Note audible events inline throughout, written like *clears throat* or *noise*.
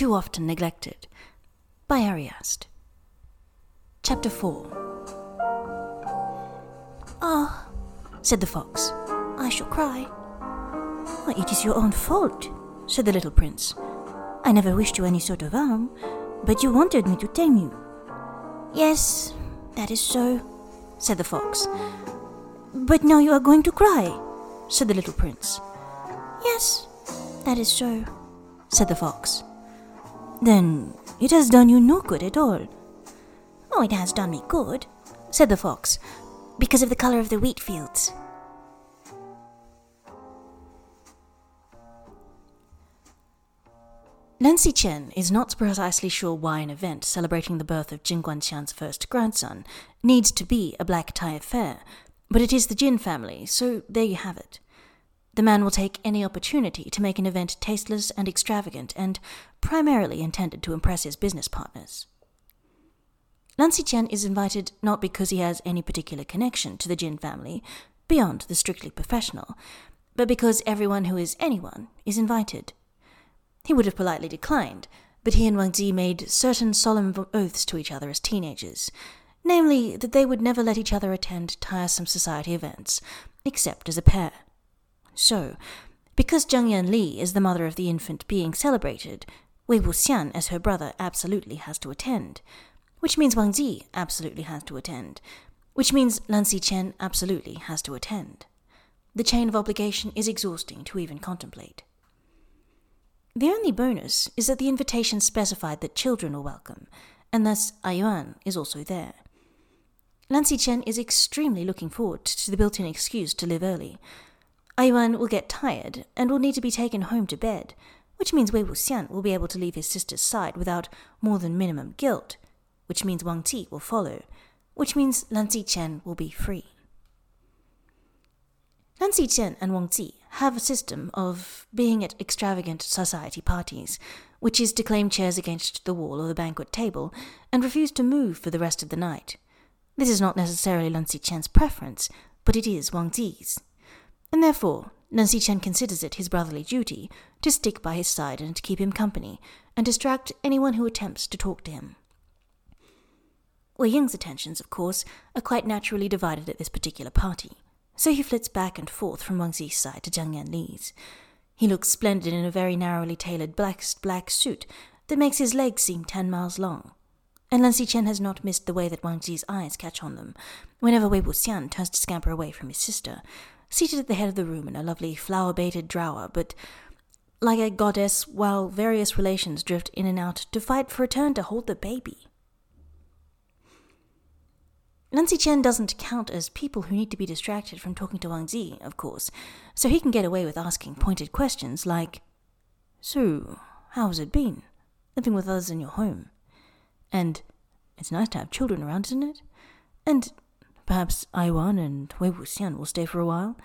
Too Often Neglected by Ariast. Chapter 4 Ah, said the fox, I shall cry. Why, it is your own fault, said the little prince. I never wished you any sort of harm, but you wanted me to tame you. Yes, that is so, said the fox. But now you are going to cry, said the little prince. Yes, that is so, said the fox. Then it has done you no good at all. Oh, it has done me good, said the fox, because of the colour of the wheat fields. Lan Chen is not precisely sure why an event celebrating the birth of Jin Guangshan's first grandson needs to be a black tie affair, but it is the Jin family, so there you have it. The man will take any opportunity to make an event tasteless and extravagant and primarily intended to impress his business partners. Lan Xichen is invited not because he has any particular connection to the Jin family, beyond the strictly professional, but because everyone who is anyone is invited. He would have politely declined, but he and Wang Ji made certain solemn oaths to each other as teenagers, namely that they would never let each other attend tiresome society events, except as a pair. So, because Jiang Yan Li is the mother of the infant being celebrated, Wei Wuxian as her brother absolutely has to attend, which means Wang Ji absolutely has to attend, which means Lan Xichen absolutely has to attend. The chain of obligation is exhausting to even contemplate. The only bonus is that the invitation specified that children are welcome, and thus Ayuan is also there. Lan Xichen is extremely looking forward to the built in excuse to live early. Ayuan will get tired and will need to be taken home to bed, which means Wei Wuxian will be able to leave his sister's side without more than minimum guilt, which means Wang Ji will follow, which means Lan Xichen will be free. Lan Xichen and Wang Ji have a system of being at extravagant society parties, which is to claim chairs against the wall or the banquet table and refuse to move for the rest of the night. This is not necessarily Lan Xichen's preference, but it is Wang Ji's. And therefore, Lan Xichen considers it his brotherly duty to stick by his side and to keep him company, and distract anyone who attempts to talk to him. Wei Ying's attentions, of course, are quite naturally divided at this particular party so he flits back and forth from Wang Ji's side to Jiang Yan Li's. He looks splendid in a very narrowly tailored black, black suit that makes his legs seem ten miles long. And Lan Xichen has not missed the way that Wang Ji's eyes catch on them whenever Wei Wuxian turns to scamper away from his sister, seated at the head of the room in a lovely flower-baited drower, but like a goddess, while various relations drift in and out to fight for a turn to hold the baby. Lan Xichen doesn't count as people who need to be distracted from talking to Wang Ji, of course, so he can get away with asking pointed questions like, So, how has it been, living with others in your home? And, it's nice to have children around, isn't it? And, perhaps Ayuan and Wei Wuxian will stay for a while?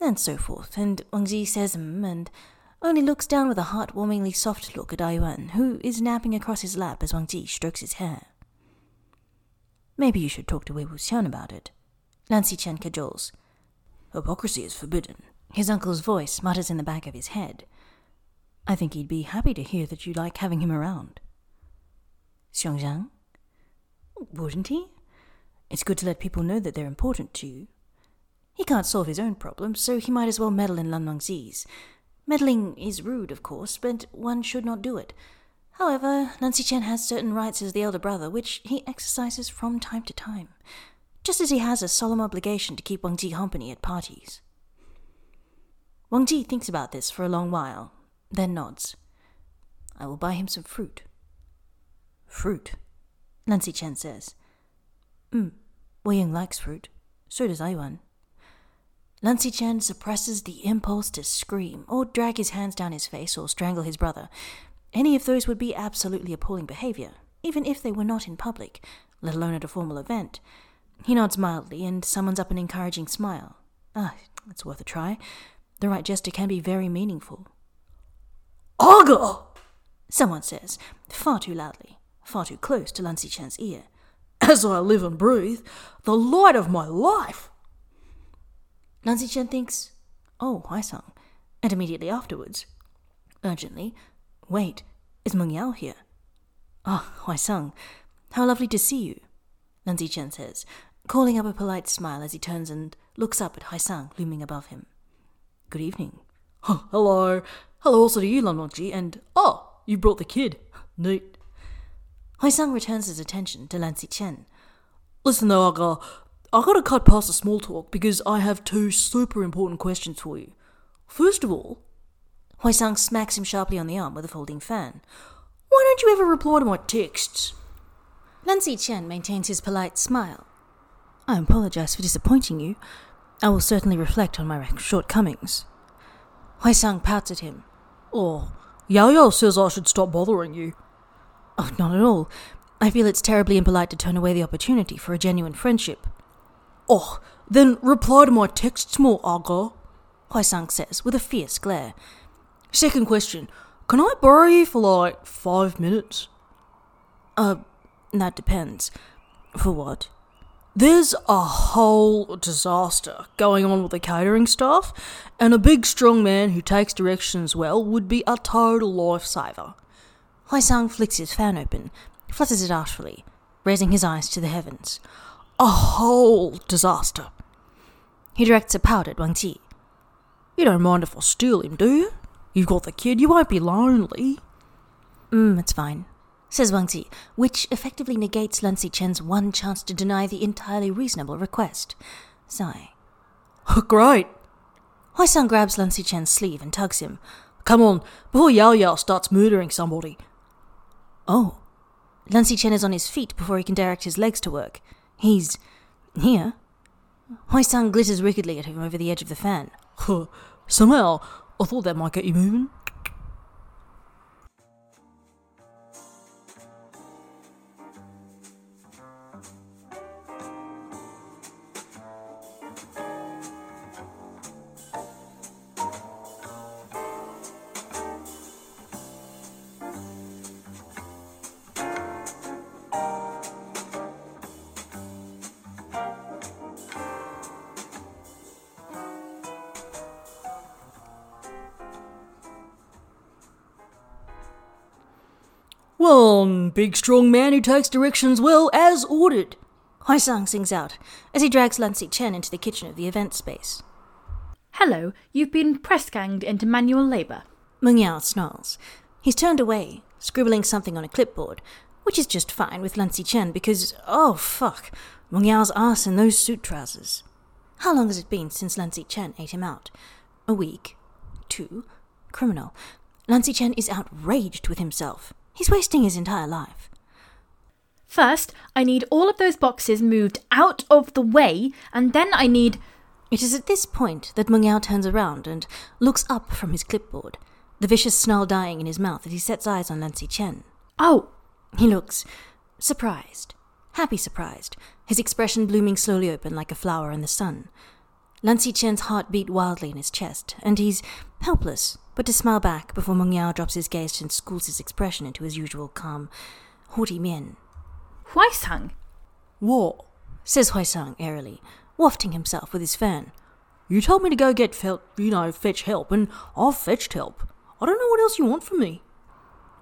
And so forth, and Wang Ji says hmm, and only looks down with a heartwarmingly soft look at Ayuan, who is napping across his lap as Wang Ji strokes his hair. Maybe you should talk to Wei Wuxian about it. Lan Xichen cajoles. Hypocrisy is forbidden. His uncle's voice mutters in the back of his head. I think he'd be happy to hear that you like having him around. Xiongzhang? Wouldn't he? It's good to let people know that they're important to you. He can't solve his own problems, so he might as well meddle in Lan Wangji's. Meddling is rude, of course, but one should not do it. However, Lan Chen has certain rights as the elder brother, which he exercises from time to time, just as he has a solemn obligation to keep Wang Ji company at parties. Wang Ji thinks about this for a long while, then nods. I will buy him some fruit. Fruit, Lan Chen says. Hmm, Wei Ying likes fruit. So does Ayuan. Lan Chen suppresses the impulse to scream, or drag his hands down his face, or strangle his brother, any of those would be absolutely appalling behavior, even if they were not in public, let alone at a formal event. He nods mildly and summons up an encouraging smile. Ah, it's worth a try. The right gesture can be very meaningful. Aga! Someone says, far too loudly, far too close to Lan Chen's ear. As I live and breathe, the light of my life! Lan Xichen thinks, oh, Huaisang, and immediately afterwards, urgently, Wait, Is Meng Yao here? Ah, oh, Huaisang, how lovely to see you, Lan Chen says, calling up a polite smile as he turns and looks up at Huaisang looming above him. Good evening. Oh, *laughs* hello. Hello also to you, Lan Wangji, and oh, you brought the kid. *laughs* Neat. Huaisang returns his attention to Lan Chen. Listen though, Aga, I gotta cut past the small talk because I have two super important questions for you. First of all, Huaisang smacks him sharply on the arm with a folding fan. Why don't you ever reply to my texts? Lan Chen maintains his polite smile. I apologize for disappointing you. I will certainly reflect on my shortcomings. Huaisang pouts at him. Oh, Yao Yao says I should stop bothering you. Oh, not at all. I feel it's terribly impolite to turn away the opportunity for a genuine friendship. Oh, then reply to my texts more, Aga. Huaisang says with a fierce glare. Second question, can I borrow you for like five minutes? Uh, that depends. For what? There's a whole disaster going on with the catering staff, and a big strong man who takes directions well would be a total lifesaver. Huaisang flicks his fan open, flutters it artfully, raising his eyes to the heavens. A whole disaster. He directs a pout at Wang Ji. You don't mind if I steal him, do you? You've got the kid, you won't be lonely. Mm, it's fine says Wang Ji, which effectively negates Lan Chen's one chance to deny the entirely reasonable request. Sigh. *laughs* Great. Huaisang grabs Lan Chen's sleeve and tugs him. Come on, before Yao Yao starts murdering somebody. Oh. Lan Chen is on his feet before he can direct his legs to work. He's here. Huaisang glitters wickedly at him over the edge of the fan. *laughs* Somehow, I thought that might get you moving. One big strong man who takes directions well as ordered. Huaisang sings out as he drags Lan Chen into the kitchen of the event space. Hello, you've been press ganged into manual labour. Meng Yao snarls. He's turned away, scribbling something on a clipboard, which is just fine with Lan Chen because, oh fuck, Meng Yao's ass in those suit trousers. How long has it been since Lan Chen ate him out? A week? Two? Criminal. Lan Chen is outraged with himself. He's wasting his entire life. First, I need all of those boxes moved out of the way, and then I need. It is at this point that Meng Yao turns around and looks up from his clipboard, the vicious snarl dying in his mouth as he sets eyes on Lan Chen. Oh! He looks surprised, happy surprised, his expression blooming slowly open like a flower in the sun. Lan Chen's heart beat wildly in his chest, and he's helpless, but to smile back before Meng Yao drops his gaze and schools his expression into his usual calm, haughty mien. Huaisang? What? says Huaisang airily, wafting himself with his fan. You told me to go get, fel- you know, fetch help, and I've fetched help. I don't know what else you want from me.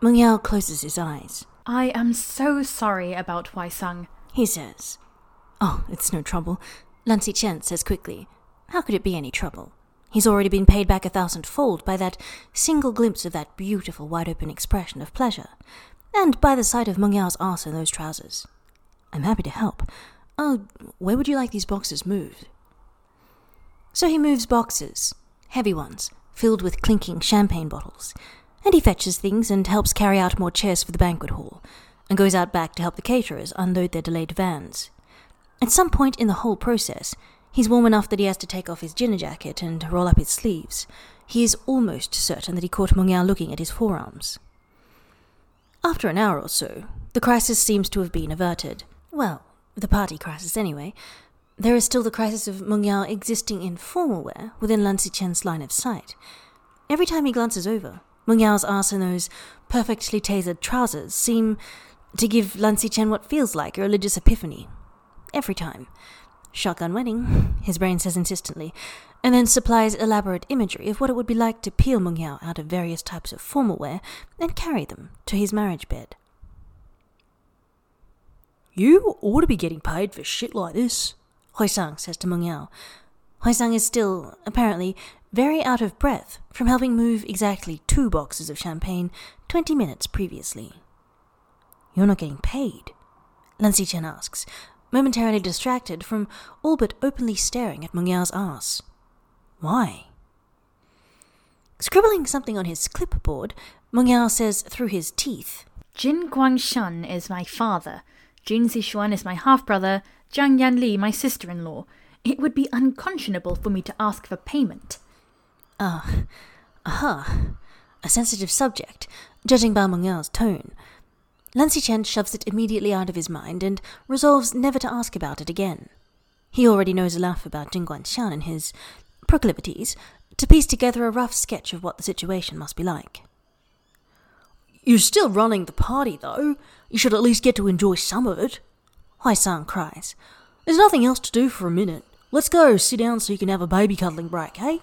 Meng Yao closes his eyes. I am so sorry about Huaisang, he says. Oh, it's no trouble. Lan Chen says quickly. How could it be any trouble? He's already been paid back a thousandfold by that single glimpse of that beautiful wide open expression of pleasure, and by the sight of Meng Yao's arse in those trousers. I'm happy to help. Oh, where would you like these boxes moved? So he moves boxes, heavy ones, filled with clinking champagne bottles, and he fetches things and helps carry out more chairs for the banquet hall, and goes out back to help the caterers unload their delayed vans. At some point in the whole process, He's warm enough that he has to take off his dinner jacket and roll up his sleeves. He is almost certain that he caught Meng Yao looking at his forearms. After an hour or so, the crisis seems to have been averted. Well, the party crisis anyway. There is still the crisis of Meng existing in formal wear within Lan Chen's line of sight. Every time he glances over, Meng ass and those perfectly tailored trousers seem to give Lan Chen what feels like a religious epiphany. Every time. Shotgun wedding, his brain says insistently, and then supplies elaborate imagery of what it would be like to peel Meng Yao out of various types of formal wear and carry them to his marriage bed. You ought to be getting paid for shit like this, Huaisang says to Meng Yao. Huaisang is still, apparently, very out of breath from helping move exactly two boxes of champagne 20 minutes previously. You're not getting paid? Lan Xichen asks, momentarily distracted from all but openly staring at Mengyao's ass. Why? Scribbling something on his clipboard, Mengyao says through his teeth, Jin Guangshan is my father. Jin Zixuan is my half brother. Jiang Yanli my sister in law. It would be unconscionable for me to ask for payment. Ah, aha, a sensitive subject, judging by Mengyao's tone. Lan Xichen shoves it immediately out of his mind and resolves never to ask about it again. He already knows enough about Jin Guangshan and his proclivities to piece together a rough sketch of what the situation must be like. You're still running the party, though. You should at least get to enjoy some of it. Huaisang cries. There's nothing else to do for a minute. Let's go sit down so you can have a baby cuddling break, hey?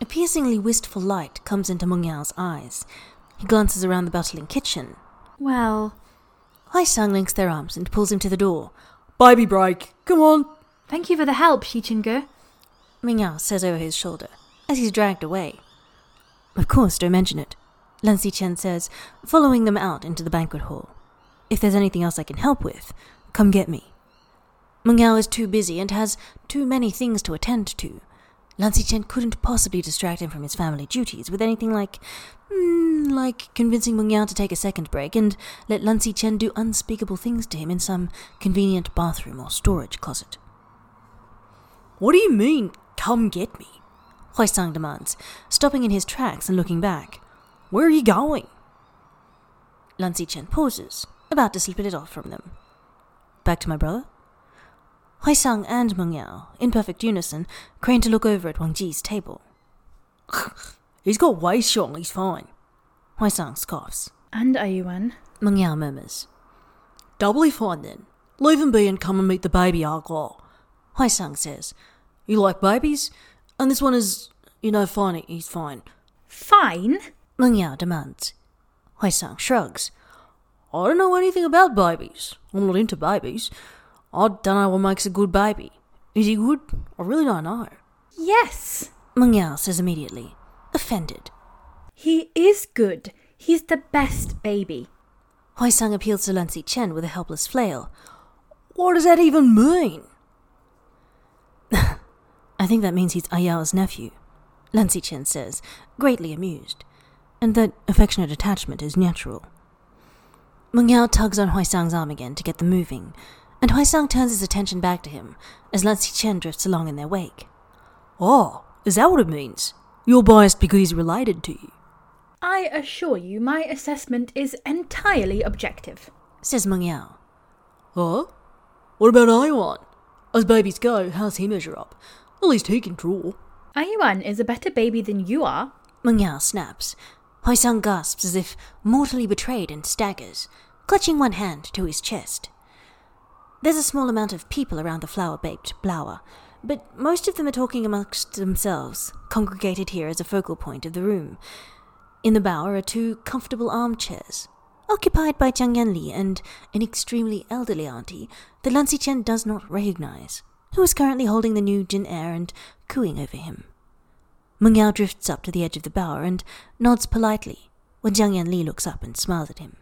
A piercingly wistful light comes into Meng Yao's eyes. He glances around the bustling kitchen. Well, Huaisang links their arms and pulls him to the door. Baby break. Come on. thank you for the help, Xi Qingge. Meng Yao says over his shoulder as he's dragged away. Of course, don't mention it. Lan Xichen says, following them out into the banquet hall. If there's anything else I can help with, come get me. Meng Yao is too busy and has too many things to attend to. Lan Xichen couldn't possibly distract him from his family duties with anything like, mm, like convincing Meng Yao to take a second break and let Lan Xichen do unspeakable things to him in some convenient bathroom or storage closet. What do you mean, come get me? Huaisang demands, stopping in his tracks and looking back. Where are you going? Lan Xichen pauses, about to slip it off from them. Back to my brother? Huaisang and Meng Yao, in perfect unison, crane to look over at Wang Ji's table. *laughs* He's got Wei Xiong, he's fine. Huaisang scoffs. And Ayuan. Meng Yao murmurs. Doubly fine then. Leave him be and come and meet the baby Arglaw. Huaisang says. You like babies? And this one is, you know, fine, he's fine. Fine. Meng Yao demands. Huaisang shrugs. I don't know anything about babies. I'm not into babies. I don't know what makes a good baby. Is he good? I really don't know. Yes. Meng Yao says immediately, offended. He is good. He's the best baby. Huaisang appeals to Lan Chen with a helpless flail. What does that even mean? *laughs* I think that means he's Ayao's nephew, Lan Chen says, greatly amused, and that affectionate attachment is natural. Meng Yao tugs on Huaisang's arm again to get them moving, and Huaisang turns his attention back to him as Lan Xichen drifts along in their wake. Oh, is that what it means? You're biased because he's related to you. I assure you, my assessment is entirely objective. Says Meng Yao. Huh? What about Ayuan? As babies go, how's he measure up? At least he can draw. Ayuan is a better baby than you are. Meng Yao snaps. Huaisang gasps as if mortally betrayed and staggers, clutching one hand to his chest. There's a small amount of people around the flower baked blower, but most of them are talking amongst themselves, congregated here as a focal point of the room. In the bower are two comfortable armchairs, occupied by Jiang Yanli and an extremely elderly auntie that Lan Xichen does not recognize, who is currently holding the new Jin heir and cooing over him. Meng Yao drifts up to the edge of the bower and nods politely when Jiang Yanli looks up and smiles at him.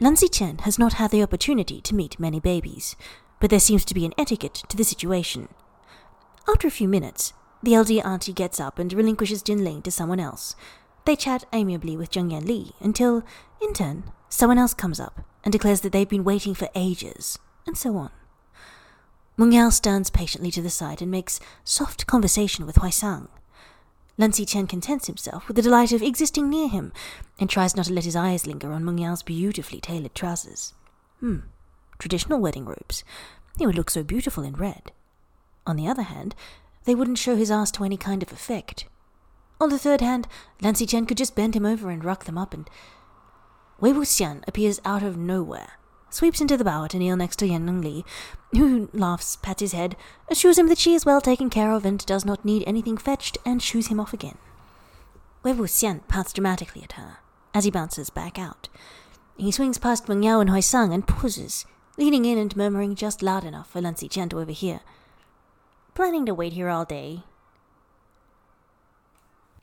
Lan Xichen has not had the opportunity to meet many babies, but there seems to be an etiquette to the situation. After a few minutes, the elderly auntie gets up and relinquishes Jin Ling to someone else. They chat amiably with Jiang Yanli until, in turn, someone else comes up and declares that they've been waiting for ages, and so on. Meng Yao stands patiently to the side and makes soft conversation with Huaisang. Lan Xichen contents himself with the delight of existing near him and tries not to let his eyes linger on Meng Yao's beautifully tailored trousers. Hmm, traditional wedding robes. They would look so beautiful in red. On the other hand, they wouldn't show his ass to any kind of effect. On the third hand, Lan Xichen could just bend him over and rock them up and... Wei Wuxian appears out of nowhere, sweeps into the bower to kneel next to Yan Li, who laughs, pats his head, assures him that she is well taken care of and does not need anything fetched, and shoos him off again. Wei Wuxian pats dramatically at her as he bounces back out. He swings past Meng Yao and Huaisang and pauses, leaning in and murmuring just loud enough for Lan Xichen to overhear. Planning to wait here all day?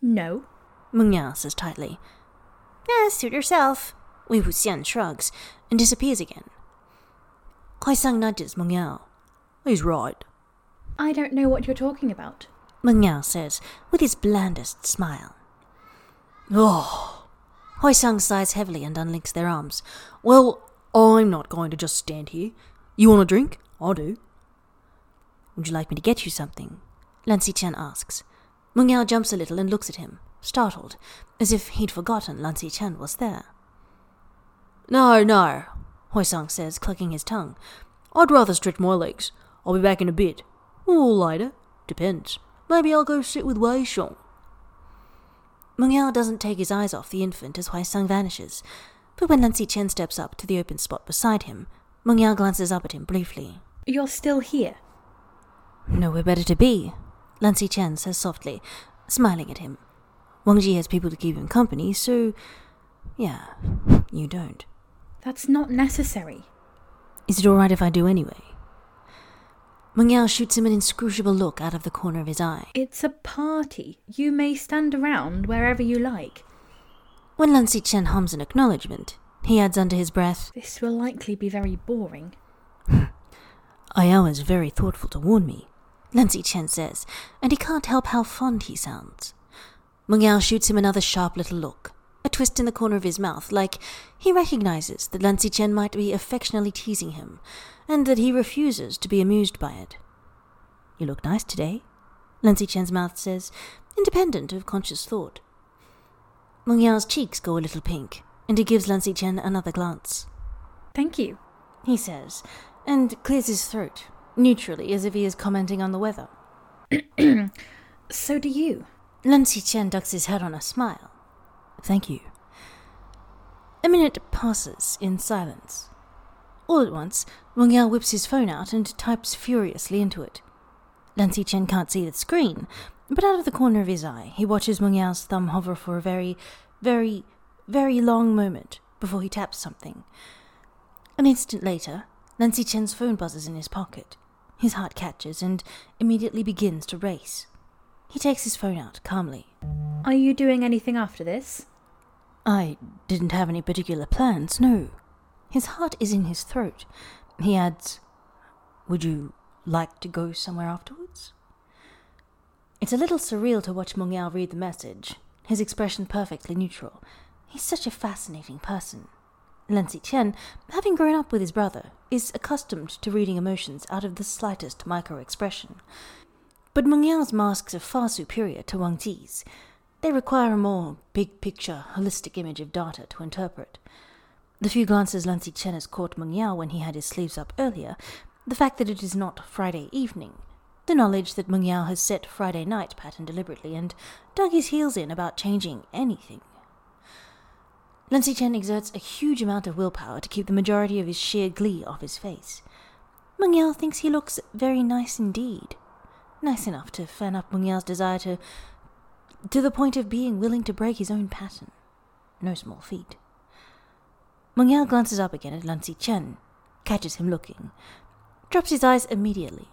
No. Meng Yao says tightly. Eh, suit yourself. Wei Wuxian shrugs and disappears again. Huaisang nudges Meng Yao. He's right. I don't know what you're talking about. Meng Yao says with his blandest smile. Oh, Huaisang sighs heavily and unlinks their arms. well, I'm not going to just stand here. You want a drink? I do. Would you like me to get you something? Lan Xichen asks. Meng Yao jumps a little and looks at him, startled, as if he'd forgotten Lan Xichen was there. No, no, Huaisang says, clicking his tongue. I'd rather stretch my legs. I'll be back in a bit. Or later. Depends. Maybe I'll go sit with Wei Xiong. Meng Yao doesn't take his eyes off the infant as Huaisang vanishes, but when Lan Chen steps up to the open spot beside him, Meng Yao glances up at him briefly. You're still here. Nowhere better to be, Lan Chen says softly, smiling at him. Wang Ji has people to keep him company, so. Yeah, you don't. That's not necessary. Is it alright if I do anyway? Meng Yao shoots him an inscrutable look out of the corner of his eye. It's a party. You may stand around wherever you like. When Lan Xichen hums an acknowledgement, he adds under his breath, This will likely be very boring. *laughs* Ayao is very thoughtful to warn me, Lan Xichen says, and he can't help how fond he sounds. Meng Yao shoots him another sharp little look, twist in the corner of his mouth, like he recognizes that Lan Chen might be affectionately teasing him, and that he refuses to be amused by it. You look nice today, Lan Chen's mouth says, independent of conscious thought. Meng Yao's cheeks go a little pink, and he gives Lan Chen another glance. Thank you. He says, and clears his throat, neutrally as if he is commenting on the weather. *clears throat* So do you. Lan Chen ducks his head on a smile. Thank you. A minute passes in silence. All at once, Wang Yao whips his phone out and types furiously into it. Lan Chen can't see the screen, but out of the corner of his eye, he watches Wang Yao's thumb hover for a very, very, very long moment before he taps something. An instant later, Lan Chen's phone buzzes in his pocket. His heart catches and immediately begins to race. He takes his phone out calmly. Are you doing anything after this? I didn't have any particular plans, no. His heart is in his throat. He adds, Would you like to go somewhere afterwards? It's a little surreal to watch Meng Yao read the message, his expression perfectly neutral. He's such a fascinating person. Lan Xichen, having grown up with his brother, is accustomed to reading emotions out of the slightest micro-expression. But Meng Yao's masks are far superior to Wang Ji's. They require a more big-picture, holistic image of data to interpret. The few glances Lan Xichen has caught Meng Yao when he had his sleeves up earlier, the fact that it is not Friday evening, the knowledge that Meng Yao has set Friday night pattern deliberately and dug his heels in about changing anything. Lan Xichen exerts a huge amount of willpower to keep the majority of his sheer glee off his face. Meng Yao thinks he looks very nice indeed. Nice enough to fan up Meng Yao's desire to... to the point of being willing to break his own pattern. No small feat. Meng Yao glances up again at Lan Xichen, catches him looking, drops his eyes immediately,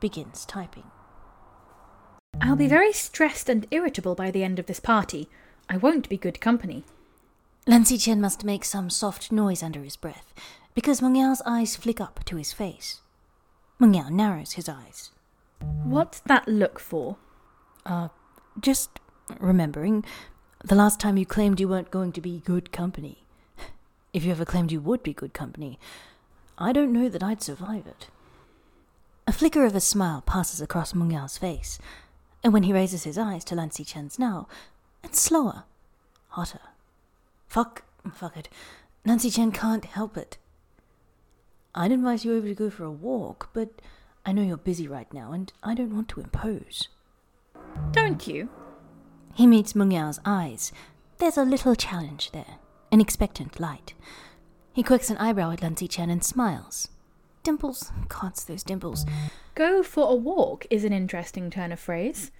begins typing. I'll be very stressed and irritable by the end of this party. I won't be good company. Lan Xichen must make some soft noise under his breath, because Meng Yao's eyes flick up to his face. Meng Yao narrows his eyes. What's that look for? Uh, just remembering the last time you claimed you weren't going to be good company. If you ever claimed you would be good company, I don't know that I'd survive it. A flicker of a smile passes across Meng Yao's face, and when he raises his eyes to Lan Xichen's now, it's slower, hotter. Fuck, fuck it. Lan Xichen can't help it. I'd advise you over to go for a walk, but I know you're busy right now, and I don't want to impose. Don't you? He meets Meng Yao's eyes. There's a little challenge there, an expectant light. He quirks an eyebrow at Lan Chen and smiles. Dimples, gods, those dimples. Go for a walk is an interesting turn of phrase.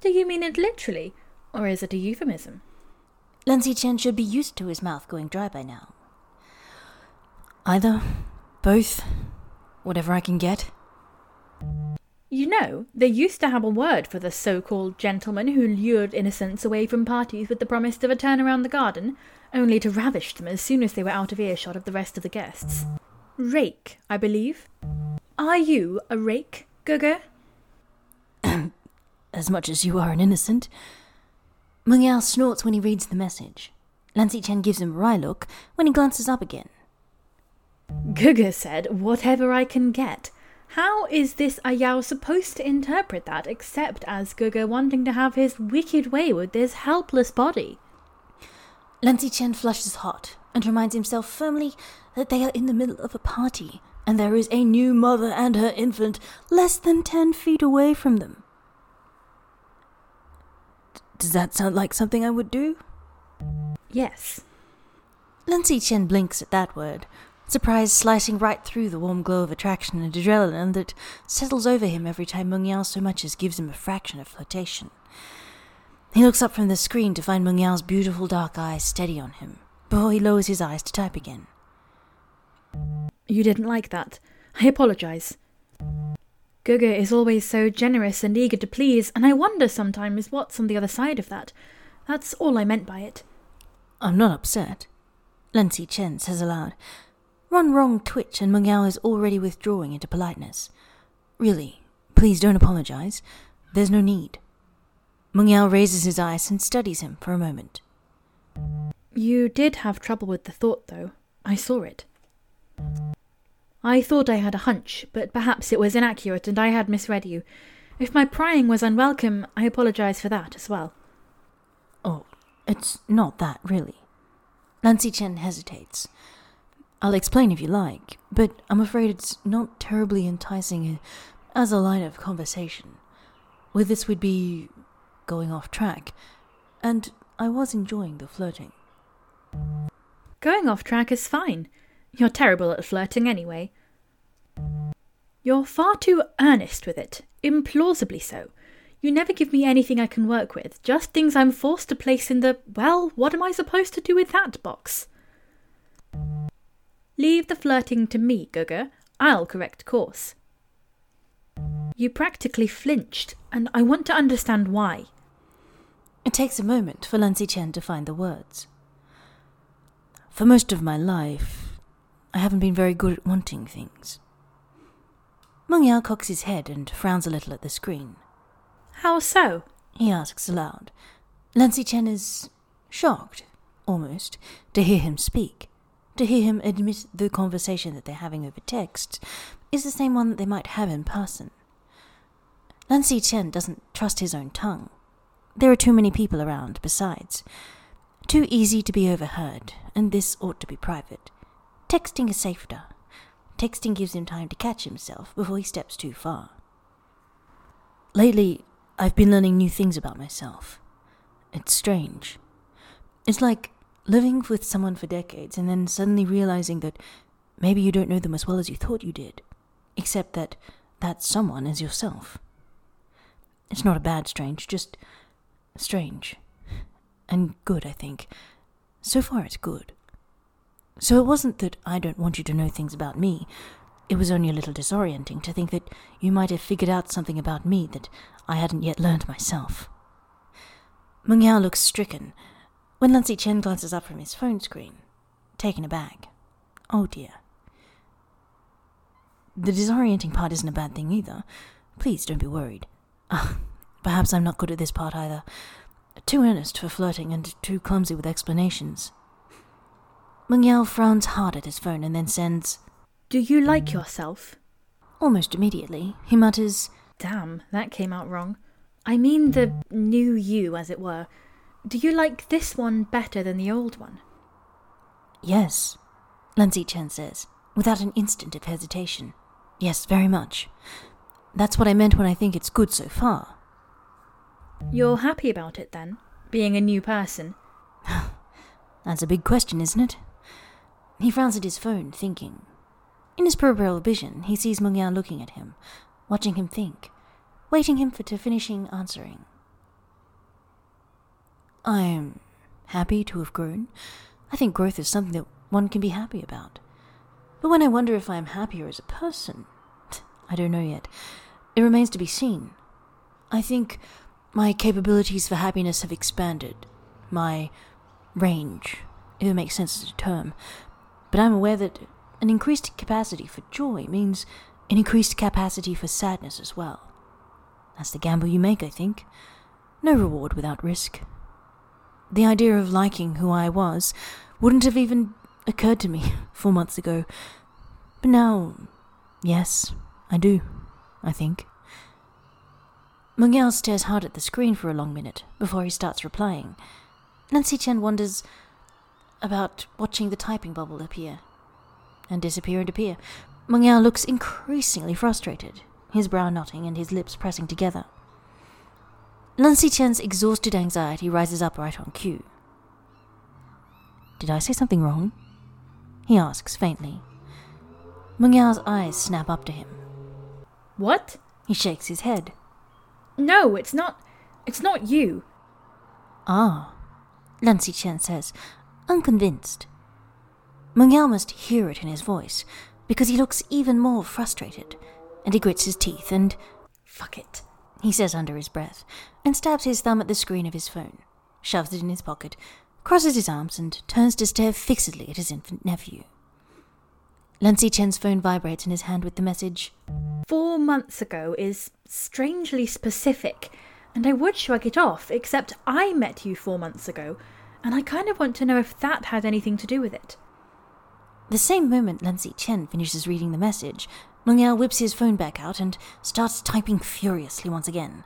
Do you mean it literally, or is it a euphemism? Lan Chen should be used to his mouth going dry by now. Either, both, whatever I can get. You know, they used to have a word for the so called gentlemen who lured innocents away from parties with the promise of a turn around the garden, only to ravish them as soon as they were out of earshot of the rest of the guests. Rake, I believe. Are you a rake, Gugu? *clears throat* As much as you are an innocent. Meng Yao snorts when he reads the message. Lan Chen gives him a wry look when he glances up again. Gugu said, whatever I can get. How is this Ayao supposed to interpret that except as Gugu wanting to have his wicked way with this helpless body? Lan Chen flushes hot and reminds himself firmly that they are in the middle of a party and there is a new mother and her infant less than ten feet away from them. Does that sound like something I would do? Yes. Lan Chen blinks at that word, surprise slicing right through the warm glow of attraction and adrenaline that settles over him every time Meng Yao so much as gives him a fraction of flirtation. He looks up from the screen to find Meng Yao's beautiful dark eyes steady on him, before he lowers his eyes to type again. You didn't like that. I apologize. Gugu is always so generous and eager to please, and I wonder sometimes what's on the other side of that. That's all I meant by it. I'm not upset. Lan Chen says aloud. One wrong twitch and Meng Yao is already withdrawing into politeness. Really, please don't apologize. There's no need. Meng Yao raises his eyes and studies him for a moment. You did have trouble with the thought, though. I saw it. I thought I had a hunch, but perhaps it was inaccurate and I had misread you. If my prying was unwelcome, I apologize for that as well. Oh, it's not that, really. Lan Xichen hesitates. I'll explain if you like, but I'm afraid it's not terribly enticing as a line of conversation. With this, we'd be going off track, and I was enjoying the flirting. Going off track is fine. You're terrible at flirting anyway. You're far too earnest with it, implausibly so. You never give me anything I can work with, just things I'm forced to place in the, well, what am I supposed to do with that box? Leave the flirting to me, Gugu. I'll correct course. You practically flinched, and I want to understand why. It takes a moment for Lan Chen to find the words. For most of my life, I haven't been very good at wanting things. Meng Yao cocks his head and frowns a little at the screen. How so? He asks aloud. Lan Chen is shocked, almost, to hear him speak, to hear him admit the conversation that they're having over text is the same one that they might have in person. Lan Chen doesn't trust his own tongue. There are too many people around, besides. Too easy to be overheard, and this ought to be private. Texting is safer. Texting gives him time to catch himself before he steps too far. Lately, I've been learning new things about myself. It's strange. It's like living with someone for decades and then suddenly realizing that maybe you don't know them as well as you thought you did, except that that someone is yourself. It's not a bad strange, just strange. And good, I think. So far, it's good. So it wasn't that I don't want you to know things about me. It was only a little disorienting to think that you might have figured out something about me that I hadn't yet learned myself. Meng Yao looks stricken when Lan Chen glances up from his phone screen, taken aback. Oh dear. The disorienting part isn't a bad thing either. Please don't be worried. Ah, perhaps I'm not good at this part either. Too earnest for flirting and too clumsy with explanations. Meng Yao frowns hard at his phone and then sends, Do you like yourself? Almost immediately, he mutters, Damn, that came out wrong. I mean the new you, as it were. Do you like this one better than the old one? Yes, Lan Chen says, without an instant of hesitation. Yes, very much. That's what I meant when I think it's good so far. You're happy about it then, being a new person? *sighs* That's a big question, isn't it? He frowns at his phone, thinking. In his peripheral vision, he sees Meng looking at him, watching him think, waiting him for to finishing answering. I am happy to have grown. I think growth is something that one can be happy about. But when I wonder if I am happier as a person, *tsk* I don't know yet. It remains to be seen. I think my capabilities for happiness have expanded. My range, if it makes sense as a term. But I'm aware that an increased capacity for joy means an increased capacity for sadness as well. That's the gamble you make, I think. No reward without risk. The idea of liking who I was wouldn't have even occurred to me *laughs* four months ago. But now, yes, I do, I think. Meng stares hard at the screen for a long minute before he starts replying. Lan Xichen wonders about watching the typing bubble appear and disappear and appear. Meng looks increasingly frustrated, his brow knotting and his lips pressing together. Lan Chen's exhausted anxiety rises up right on cue. Did I say something wrong? He asks faintly. Meng Yao's eyes snap up to him. What? He shakes his head. No, it's not. It's not you. Ah, Lan Chen says, unconvinced. Meng Yao must hear it in his voice, because he looks even more frustrated, and he grits his teeth and. Fuck it. He says under his breath, and stabs his thumb at the screen of his phone, shoves it in his pocket, crosses his arms, and turns to stare fixedly at his infant nephew. Lan Chen's phone vibrates in his hand with the message Four months ago is strangely specific, and I would shrug it off, except I met you four months ago, and I kind of want to know if that had anything to do with it. The same moment Lan Chen finishes reading the message, Meng whips his phone back out and starts typing furiously once again.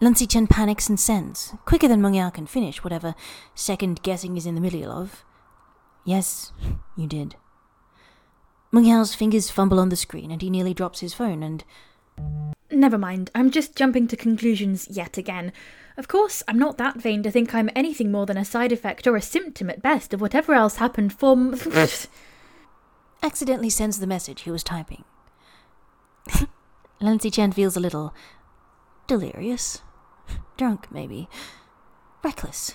Lan Chen panics and sends, quicker than Meng Yao can finish whatever second guessing is in the middle of. Yes, you did. Meng Yao's fingers fumble on the screen and he nearly drops his phone and. Never mind, I'm just jumping to conclusions yet again. Of course, I'm not that vain to think I'm anything more than a side effect or a symptom at best of whatever else happened for. *laughs* accidentally sends the message he was typing. *laughs* Lan Chen feels a little delirious, drunk maybe, reckless.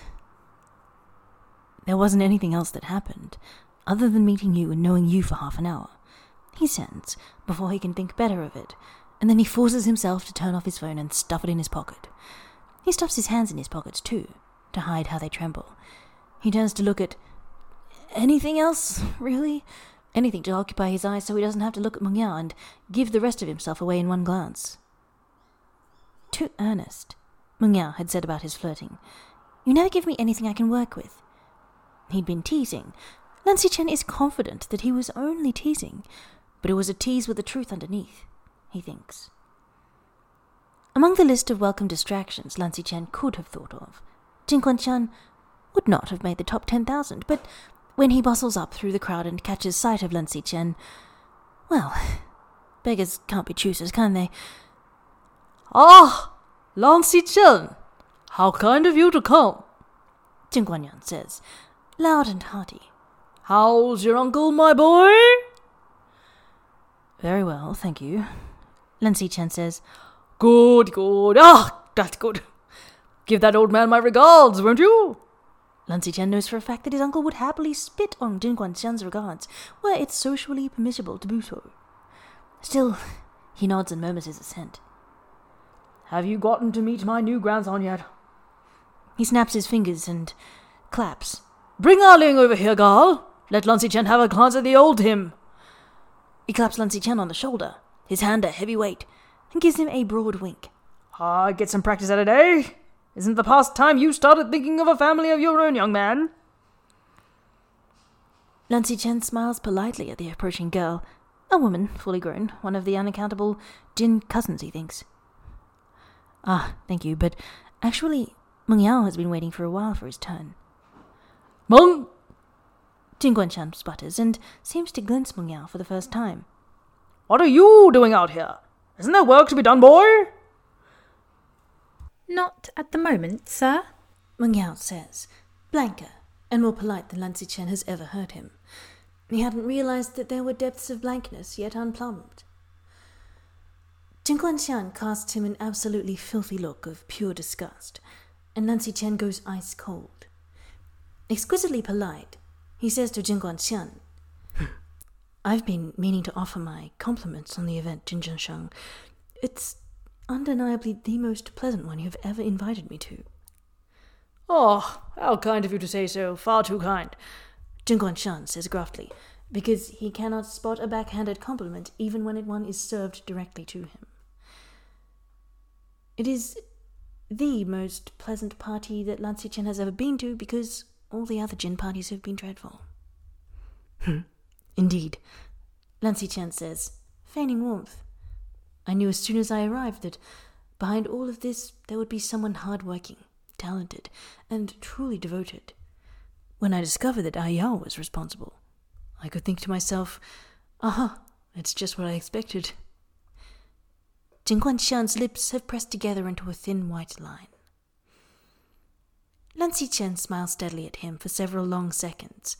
There wasn't anything else that happened, other than meeting you and knowing you for half an hour. He sends, before he can think better of it, and then he forces himself to turn off his phone and stuff it in his pocket. He stuffs his hands in his pockets too, to hide how they tremble. He turns to look at anything else, really? anything to occupy his eyes so he doesn't have to look at Meng and give the rest of himself away in one glance. Too earnest, Meng Yao had said about his flirting. You never give me anything I can work with. He'd been teasing. Lan Chen is confident that he was only teasing, but it was a tease with the truth underneath, he thinks. Among the list of welcome distractions Lan Chen could have thought of, Jin Chan would not have made the top 10,000, but when he bustles up through the crowd and catches sight of Lan Chen. Well, *laughs* beggars can't be choosers, can they? Ah, Lan Chen, how kind of you to come, Jin Guangshan says, loud and hearty. How's your uncle, my boy? Very well, thank you. Lan Chen says, Good, good. Ah, that's good. Give that old man my regards, won't you? Lan Chen knows for a fact that his uncle would happily spit on Jin Guangshan's regards, were it socially permissible to do so. Still, he nods and murmurs his assent. Have you gotten to meet my new grandson yet? He snaps his fingers and claps. Bring Ah Ling over here, Gal. Let Lan Chen have a glance at the old him. He claps Lan Chen on the shoulder, his hand a heavy weight, and gives him a broad wink. Ah, get some practice at it, eh? Isn't the past time you started thinking of a family of your own, young man? Lan Chen smiles politely at the approaching girl, a woman, fully grown, one of the unaccountable Jin cousins, he thinks. Ah, thank you, but actually, Meng Yao has been waiting for a while for his turn. Meng! Jin Guangshan sputters and seems to glimpse Meng Yao for the first time. What are you doing out here? Isn't there work to be done, boy? Not at the moment, sir. Meng Yao says, blanker and more polite than Lan Chen has ever heard him. He hadn't realized that there were depths of blankness yet unplumbed. Jin Guangshan casts him an absolutely filthy look of pure disgust, and Lan Xichen goes ice cold. Exquisitely polite, he says to Jin Guangshan, *laughs* I've been meaning to offer my compliments on the event, Jin Zhengsheng. It's undeniably the most pleasant one you've ever invited me to. Oh, how kind of you to say so. Far too kind. Jin Guangshan says gruffly, because he cannot spot a backhanded compliment even when it one is served directly to him. It is the most pleasant party that Lan Xichen has ever been to because all the other Jin parties have been dreadful. Hmm, indeed. Lan Xichen says, feigning warmth. I knew as soon as I arrived that behind all of this there would be someone hardworking, talented, and truly devoted. When I discovered that Ayao was responsible, I could think to myself, aha, it's just what I expected. Jin Guangshan's lips have pressed together into a thin white line. Lan Xichen smiles steadily at him for several long seconds,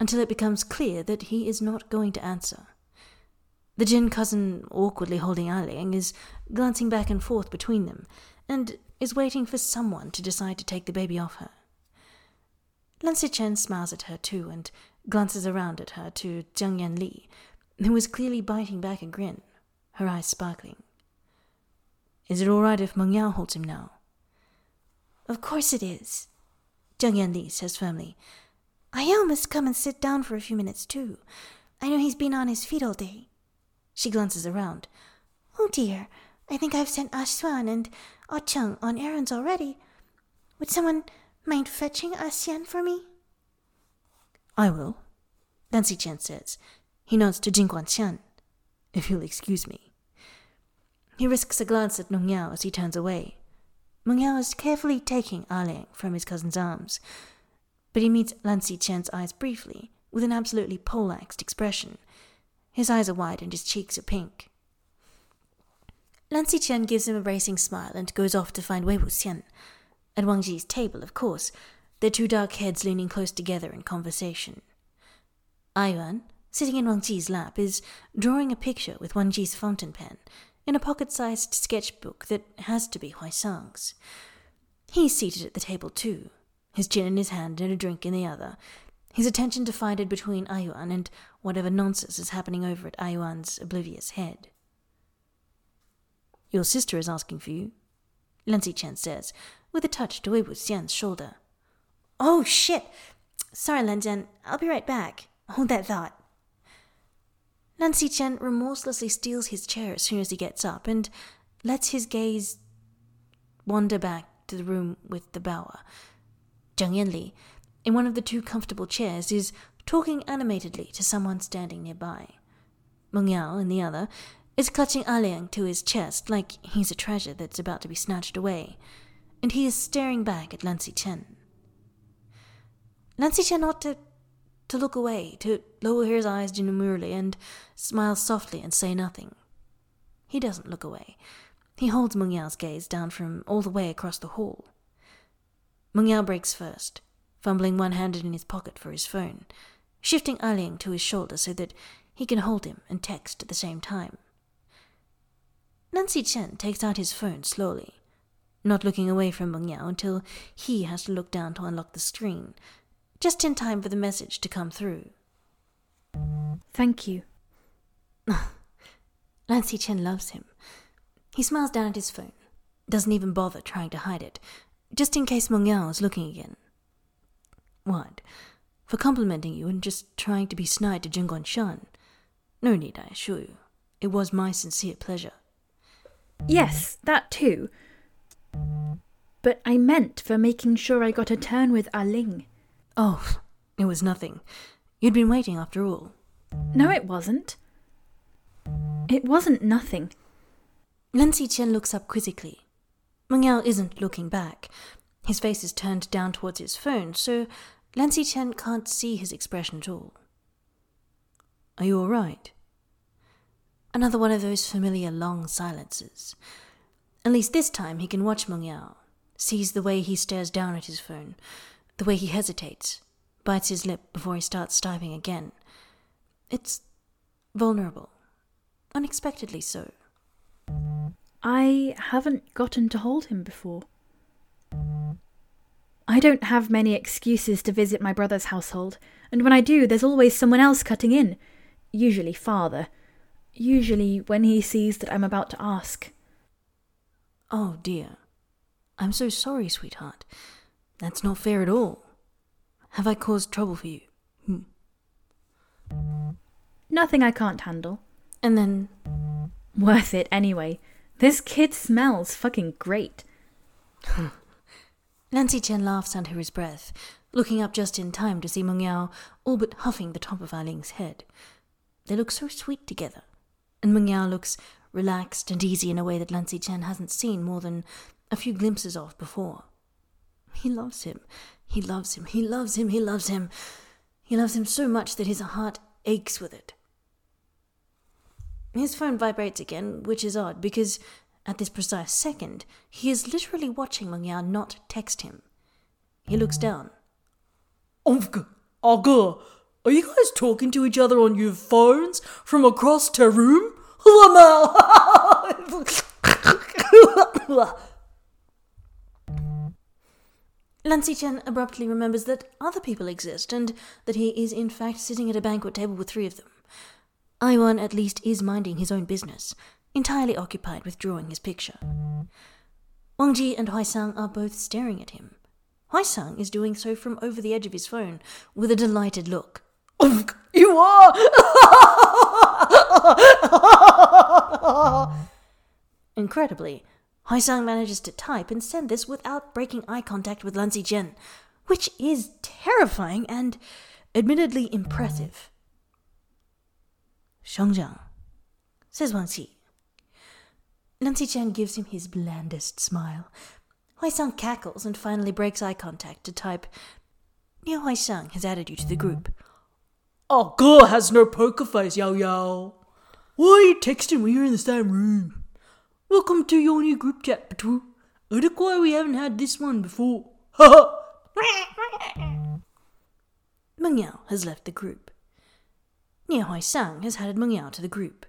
until it becomes clear that he is not going to answer. The Jin cousin, awkwardly holding ah Aling, is glancing back and forth between them, and is waiting for someone to decide to take the baby off her. Lan Xichen smiles at her too, and glances around at her to Jiang Yan Li, who is clearly biting back a grin, her eyes sparkling. Is it all right if Meng Yao holds him now? Of course it is, Jiang Yan Li says firmly. Ayao must come and sit down for a few minutes too. I know he's been on his feet all day. She glances around. Oh dear, I think I've sent Axuan and Ah Cheng on errands already. Would someone mind fetching Xian for me? I will, Lan Chen says. He nods to Jin Guangshan. If you'll excuse me. He risks a glance at Meng Yao as he turns away. Meng Yao is carefully taking ah A Ling from his cousin's arms, but he meets Lan Xichen's eyes briefly with an absolutely poleaxed expression his eyes are wide and his cheeks are pink. Lan Xichen gives him a bracing smile and goes off to find Wei Wuxian. At Wang Ji's table, of course, their two dark heads leaning close together in conversation. Ah Ayuan, sitting in Wang Ji's lap, is drawing a picture with Wang Ji's fountain pen in a pocket-sized sketchbook that has to be Huaisang's. He's seated at the table too, his chin in his hand and a drink in the other, his attention divided between Ayuan and whatever nonsense is happening over at Ayuan's oblivious head. Your sister is asking for you, Lan Xichen says, with a touch to Wei Wuxian's shoulder. Oh, shit! Sorry, Lan I'll be right back. Hold that thought. Lan Chen remorselessly steals his chair as soon as he gets up and lets his gaze wander back to the room with the bower. Jiang Yanli, in one of the two comfortable chairs, is talking animatedly to someone standing nearby. Meng Yao, in the other, is clutching ah Aling to his chest like he's a treasure that's about to be snatched away, and he is staring back at Lan Chen. Lan Xichen ought to, to look away, to lower his eyes demurely and smile softly and say nothing. He doesn't look away. He holds Meng Yao's gaze down from all the way across the hall. Meng Yao breaks first fumbling one handed in his pocket for his phone, shifting Aling to his shoulder so that he can hold him and text at the same time. Lan Xichen takes out his phone slowly, not looking away from Meng Yao until he has to look down to unlock the screen, just in time for the message to come through. Thank you. *laughs* Lan Chen loves him. He smiles down at his phone, doesn't even bother trying to hide it, just in case Meng Yao is looking again. What? For complimenting you and just trying to be snide to Jin Shan? No need, I assure you. It was my sincere pleasure. Yes, that too. But I meant for making sure I got a turn with ah Aling. Oh, it was nothing. You'd been waiting after all. No, it wasn't. It wasn't nothing. Lan Xichen looks up quizzically. Meng Yao isn't looking back. His face is turned down towards his phone, so Lan Xichen can't see his expression at all. Are you all right? Another one of those familiar long silences. At least this time he can watch Meng Yao, sees the way he stares down at his phone, the way he hesitates, bites his lip before he starts typing again, It's vulnerable. Unexpectedly so. I haven't gotten to hold him before. I don't have many excuses to visit my brother's household, and when I do, there's always someone else cutting in. Usually father. Usually when he sees that I'm about to ask. Oh dear. I'm so sorry, sweetheart. That's not fair at all. Have I caused trouble for you? Hmm. Nothing I can't handle. And then, Worth it anyway. This kid smells fucking great. *laughs* Lan Xichen laughs under his breath, looking up just in time to see Meng Yao all but huffing the top of Aling's head. They look so sweet together, and Meng Yao looks relaxed and easy in a way that Lan Xichen hasn't seen more than a few glimpses of before. He loves him. He loves him. He loves him. He loves him. He loves him so much that his heart aches with it. His phone vibrates again, which is odd because at this precise second he is literally watching Meng Yao not text him. He looks down. Omka, Aga, are you guys talking to each other on your phones from across the room? *laughs* *laughs* *laughs* Lan Xichen abruptly remembers that other people exist and that he is in fact sitting at a banquet table with three of them. Ayuan at least is minding his own business, entirely occupied with drawing his picture. Wang Ji and Huaisang are both staring at him. Huaisang is doing so from over the edge of his phone with a delighted look. You are! *laughs* Incredibly, Huaisang manages to type and send this without breaking eye contact with Lan Xichen, which is terrifying and admittedly impressive. Xiongzhang, says Wang Ji. Lan Xichen gives him his blandest smile. Huaisang cackles and finally breaks eye contact to type, Nie Huaisang has added you to the group. Our girl has no poker face, Yao Yao. Why are you texting when you're in the same room? Welcome to your new group chat, Batu. I why we haven't had this one before. *laughs* Ha Meng Yao has left the group. Nie Huaisang has added Meng Yao to the group.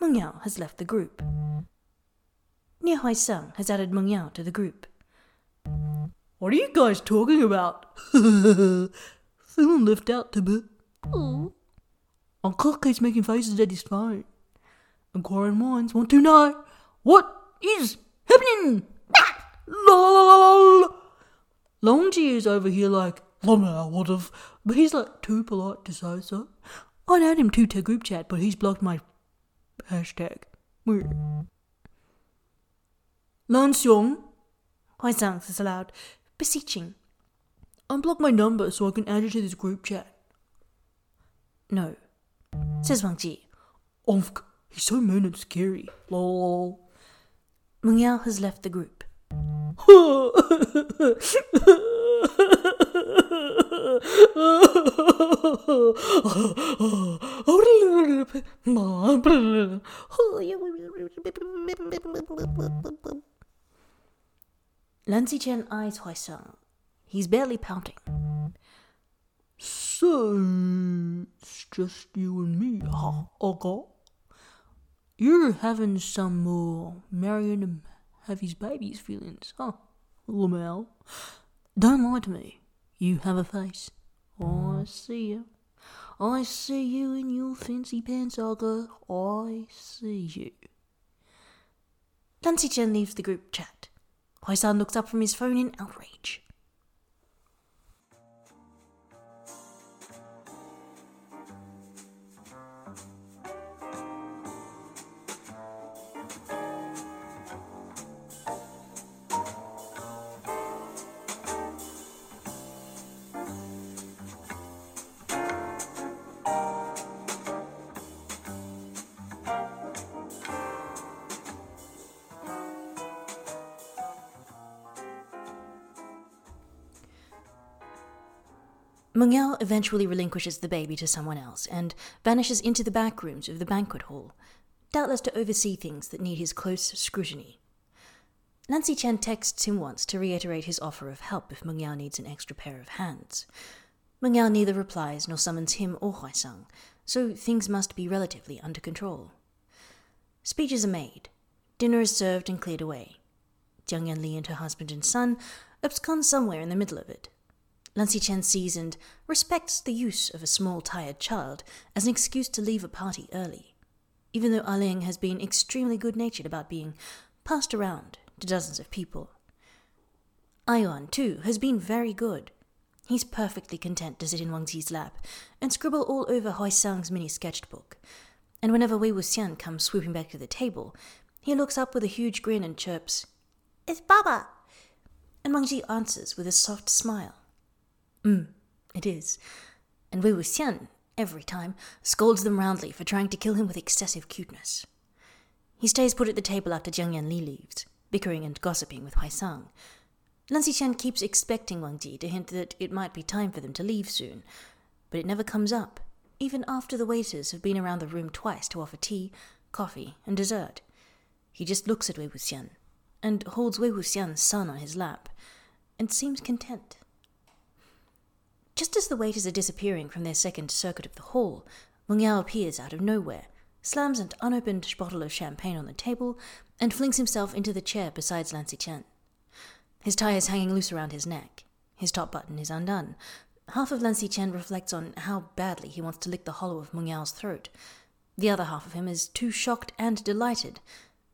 Meng Yao has left the group. Nie Huaisang has added Meng Yao to the group. What are you guys talking about? *laughs* Someone left out bit. Oh. Uncle keeps making faces at his phone. Inquiring minds want to know what is happening. Lol. Longy is over here like, Lama, what if? But he's like too polite to say so. I'd add him to the group chat, but he's blocked my hashtag. Lan Xiong, Huaisang says aloud, beseeching. unblock my number so I can add you to this group chat. No, says Wang Ji. He's so mean and scary. Lol. Meng Yao has left the group. Lan Xichen eyes Huaisang. He's barely pouting. So, it's just you and me, huh? Okay. You're having some more Marion Heavy's baby's feelings, huh? Lamel. Don't lie to me. You have a face. I see you. I see you in your fancy pants, Aga. I see you. Lan Xichen leaves the group chat. Huaisang looks up from his phone in outrage. Yao eventually relinquishes the baby to someone else and vanishes into the back rooms of the banquet hall, doubtless to oversee things that need his close scrutiny. Lan Xichen texts him once to reiterate his offer of help if Meng needs an extra pair of hands. Meng neither replies nor summons him or Huaisang, so things must be relatively under control. Speeches are made. Dinner is served and cleared away. Jiang Yanli and her husband and son abscond somewhere in the middle of it. Lan Chen sees and respects the use of a small tired child as an excuse to leave a party early, even though Ah Ling has been extremely good natured about being passed around to dozens of people. Ayuan, too, has been very good. He's perfectly content to sit in Wang Ji's lap and scribble all over Huaisang's mini sketchbook. And whenever Wei Wuxian comes swooping back to the table, he looks up with a huge grin and chirps, It's Baba! And Wang Ji answers with a soft smile. Mm, it is. And Wei Wuxian, every time, scolds them roundly for trying to kill him with excessive cuteness. He stays put at the table after Jiang Yanli leaves, bickering and gossiping with Huaisang. Lan Xichen keeps expecting Wang Ji to hint that it might be time for them to leave soon, but it never comes up, even after the waiters have been around the room twice to offer tea, coffee, and dessert. He just looks at Wei Wuxian, and holds Wei Wuxian's son on his lap, and seems content. Just as the waiters are disappearing from their second circuit of the hall, Meng appears out of nowhere, slams an unopened bottle of champagne on the table, and flings himself into the chair beside Lan Xichen. His tie is hanging loose around his neck. His top button is undone. Half of Lan Xichen reflects on how badly he wants to lick the hollow of Meng throat. The other half of him is too shocked and delighted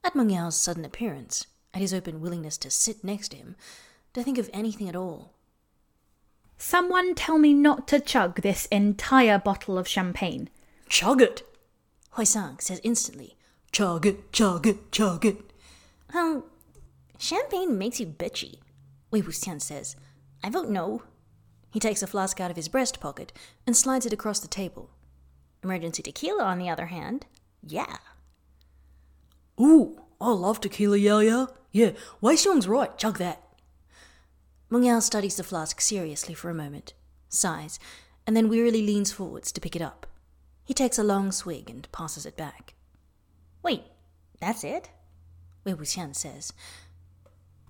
at Meng sudden appearance, at his open willingness to sit next to him, to think of anything at all. Someone tell me not to chug this entire bottle of champagne. Chug it! Huaisang says instantly, Chug it, chug it, chug it. Um, champagne makes you bitchy. Wei Wuxian says, I vote no. He takes a flask out of his breast pocket and slides it across the table. Emergency tequila, on the other hand, yeah. Ooh, I love tequila, yeah, yeah. Yeah, Wei Xiong's right, chug that. Meng Yao studies the flask seriously for a moment, sighs, and then wearily leans forwards to pick it up. He takes a long swig and passes it back. Wait, that's it? Wei Wuxian says.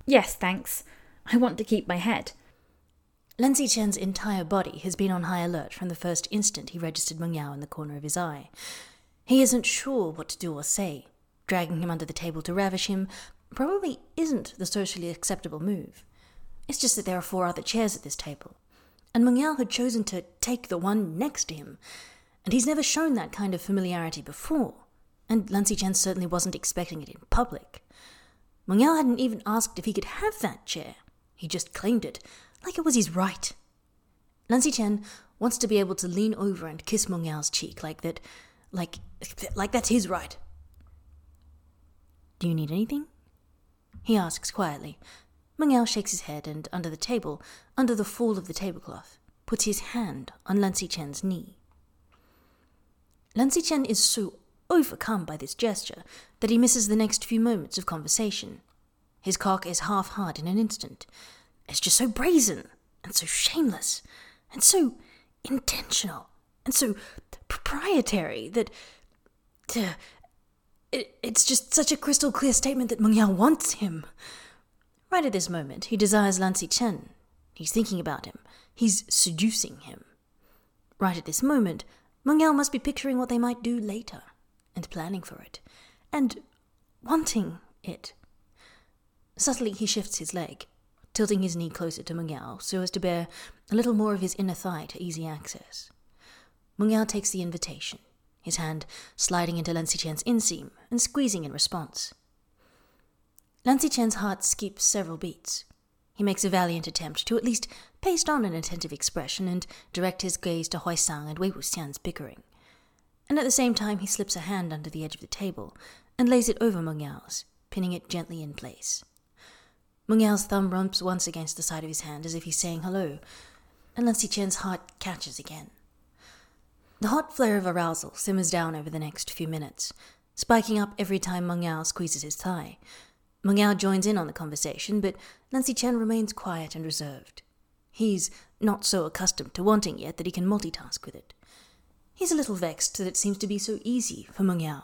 Yes, thanks. I want to keep my head. Lan Xichen's entire body has been on high alert from the first instant he registered Meng Yao in the corner of his eye. He isn't sure what to do or say. Dragging him under the table to ravish him probably isn't the socially acceptable move. It's just that there are four other chairs at this table, and Mengyao had chosen to take the one next to him, and he's never shown that kind of familiarity before, and Lan Chen certainly wasn't expecting it in public. Mengyao hadn't even asked if he could have that chair. He just claimed it, like it was his right. Lan Chen wants to be able to lean over and kiss Meng Yao's cheek like that, like, like that's his right. Do you need anything? He asks quietly. Meng Yao shakes his head and, under the table, under the fall of the tablecloth, puts his hand on Lan Xichen's knee. Lan Xichen is so overcome by this gesture that he misses the next few moments of conversation. His cock is half hard in an instant. It's just so brazen, and so shameless, and so intentional, and so proprietary that. Uh, it, it's just such a crystal clear statement that Meng Yao wants him. Right at this moment, he desires Lan Xichen. He's thinking about him. He's seducing him. Right at this moment, Meng Yao must be picturing what they might do later, and planning for it, and wanting it. Subtly, he shifts his leg, tilting his knee closer to Meng Yao so as to bear a little more of his inner thigh to easy access. Meng Yao takes the invitation, his hand sliding into Lan Xichen's inseam and squeezing in response. Lan Chen's heart skips several beats. He makes a valiant attempt to at least paste on an attentive expression and direct his gaze to Huaisang and Wei Wuxian's bickering. And at the same time, he slips a hand under the edge of the table and lays it over Meng Yao's, pinning it gently in place. Meng Yao's thumb rumps once against the side of his hand as if he's saying hello, and Lan Chen's heart catches again. The hot flare of arousal simmers down over the next few minutes, spiking up every time Meng Yao squeezes his thigh. Meng Yao joins in on the conversation, but Lan Xichen remains quiet and reserved. He's not so accustomed to wanting yet that he can multitask with it. He's a little vexed that it seems to be so easy for Meng.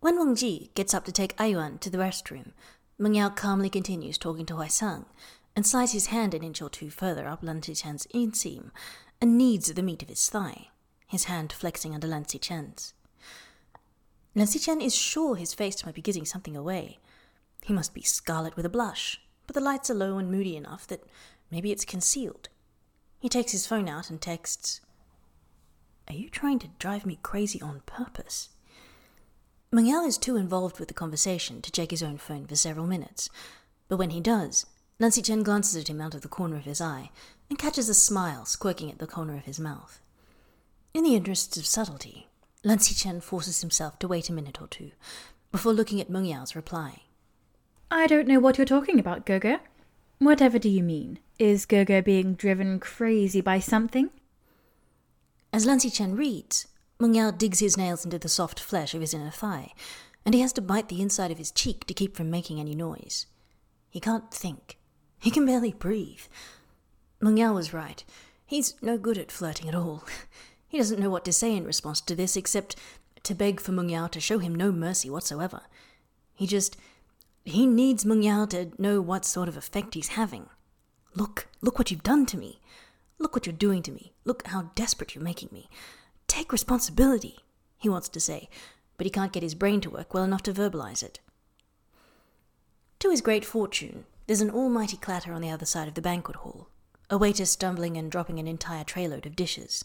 When Wang Ji gets up to take Ayuan to the restroom, Meng calmly continues talking to Huaisang, and slides his hand an inch or two further up Lan Xichen's inseam and kneads the meat of his thigh, his hand flexing under Lan Xichen's. Lan Xichen is sure his face might be giving something away. He must be scarlet with a blush, but the lights are low and moody enough that maybe it's concealed. He takes his phone out and texts, Are you trying to drive me crazy on purpose? Yao is too involved with the conversation to check his own phone for several minutes, but when he does, Lan Xichen glances at him out of the corner of his eye and catches a smile squirking at the corner of his mouth. In the interests of subtlety, Lan Xichen forces himself to wait a minute or two before looking at Meng Yao's reply. I don't know what you're talking about, Gege. Whatever do you mean? Is Gege being driven crazy by something? As Lan Xichen reads, Meng Yao digs his nails into the soft flesh of his inner thigh, and he has to bite the inside of his cheek to keep from making any noise. He can't think. He can barely breathe. Meng Yao was right. He's no good at flirting at all. *laughs* He doesn't know what to say in response to this except to beg for Meng Yao to show him no mercy whatsoever. He just. He needs Meng Yao to know what sort of effect he's having. Look, look what you've done to me. Look what you're doing to me. Look how desperate you're making me. Take responsibility, he wants to say, but he can't get his brain to work well enough to verbalize it. To his great fortune, there's an almighty clatter on the other side of the banquet hall, a waiter stumbling and dropping an entire trayload of dishes.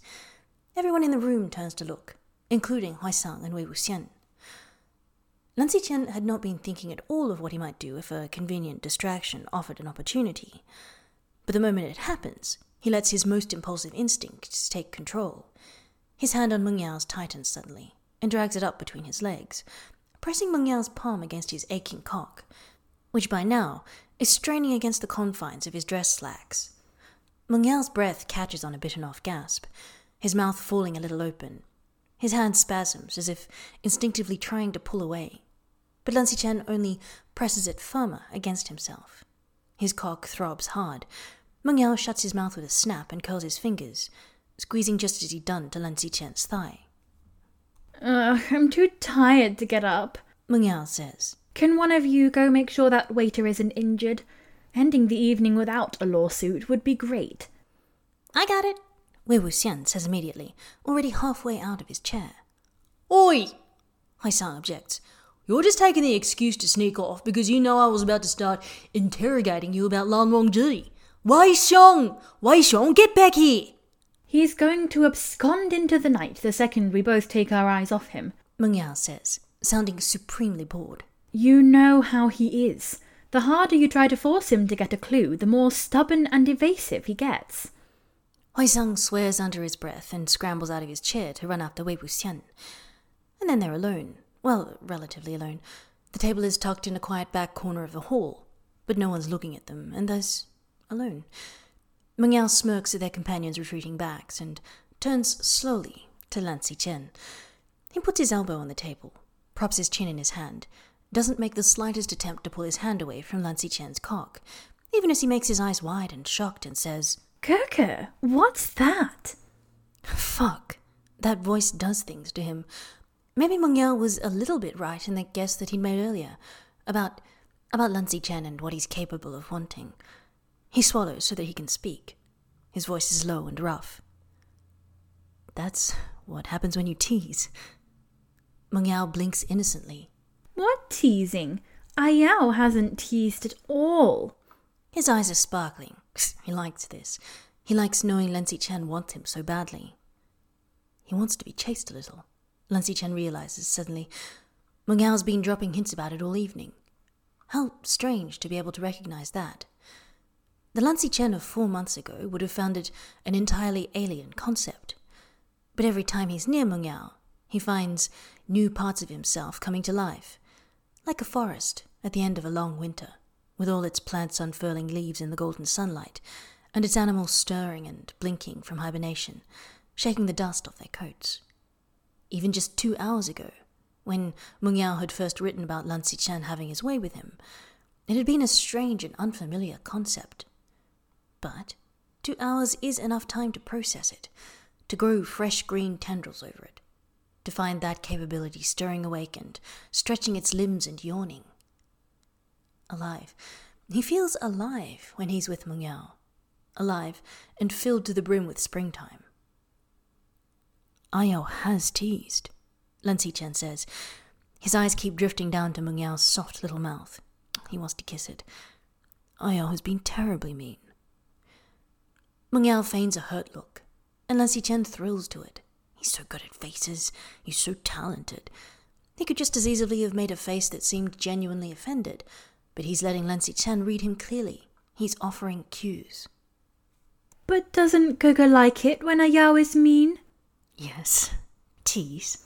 Everyone in the room turns to look, including Huaisang and Wei Wuxian. Lan Xichen had not been thinking at all of what he might do if a convenient distraction offered an opportunity. But the moment it happens, he lets his most impulsive instincts take control. His hand on Meng Yao's tightens suddenly, and drags it up between his legs, pressing Meng Yao's palm against his aching cock, which by now is straining against the confines of his dress slacks. Meng Yao's breath catches on a bitten off gasp, his mouth falling a little open. His hand spasms as if instinctively trying to pull away. But Lan Xichen only presses it firmer against himself. His cock throbs hard. Meng Yao shuts his mouth with a snap and curls his fingers, squeezing just as he'd done to Lan Xichen's thigh. Ugh, I'm too tired to get up. Meng Yao says. Can one of you go make sure that waiter isn't injured? Ending the evening without a lawsuit would be great. I got it, Wei Wuxian says immediately, already halfway out of his chair. Oi! Huaisang objects. You're just taking the excuse to sneak off because you know I was about to start interrogating you about Lan Wangji. Wei Xiong! Wei Xiong, get back here! He's going to abscond into the night the second we both take our eyes off him. Meng Yao says, sounding supremely bored. You know how he is. The harder you try to force him to get a clue, the more stubborn and evasive he gets. Huaisang swears under his breath and scrambles out of his chair to run after Wei Wuxian. And then they're alone. Well, relatively alone. The table is tucked in a quiet back corner of the hall, but no one's looking at them, and thus alone. Meng Yao smirks at their companions' retreating backs and turns slowly to Lan Chen. He puts his elbow on the table, props his chin in his hand, doesn't make the slightest attempt to pull his hand away from Lan Chen's cock, even as he makes his eyes wide and shocked and says, Kirker, what's that? Fuck. That voice does things to him. Maybe Meng was a little bit right in the guess that he'd made earlier about about Lan Chen and what he's capable of wanting. He swallows so that he can speak. His voice is low and rough. That's what happens when you tease. Meng Yao blinks innocently. What teasing? Ayao hasn't teased at all. His eyes are sparkling. *laughs* He likes this. He likes knowing Lan Chen wants him so badly. He wants to be chased a little. Lan Chen realizes suddenly. Meng Yao's been dropping hints about it all evening. How strange to be able to recognize that. The Lan Chen of four months ago would have found it an entirely alien concept. But every time he's near Meng he finds new parts of himself coming to life, like a forest at the end of a long winter, with all its plants unfurling leaves in the golden sunlight, and its animals stirring and blinking from hibernation, shaking the dust off their coats. Even just two hours ago, when Meng Yao had first written about Lan Xichen having his way with him, it had been a strange and unfamiliar concept. But two hours is enough time to process it, to grow fresh green tendrils over it, to find that capability stirring awake and stretching its limbs and yawning. Alive. He feels alive when he's with Meng Yao. Alive and filled to the brim with springtime. Ayao has teased, Lan Xichen says. His eyes keep drifting down to Meng Yao's soft little mouth. He wants to kiss it. Ayao has been terribly mean. Meng Yao feigns a hurt look, and Lan Xichen thrills to it. He's so good at faces. He's so talented. He could just as easily have made a face that seemed genuinely offended, but he's letting Lan Xichen read him clearly. He's offering cues. But doesn't Gege like it when a Yao is mean? Yes. Tease.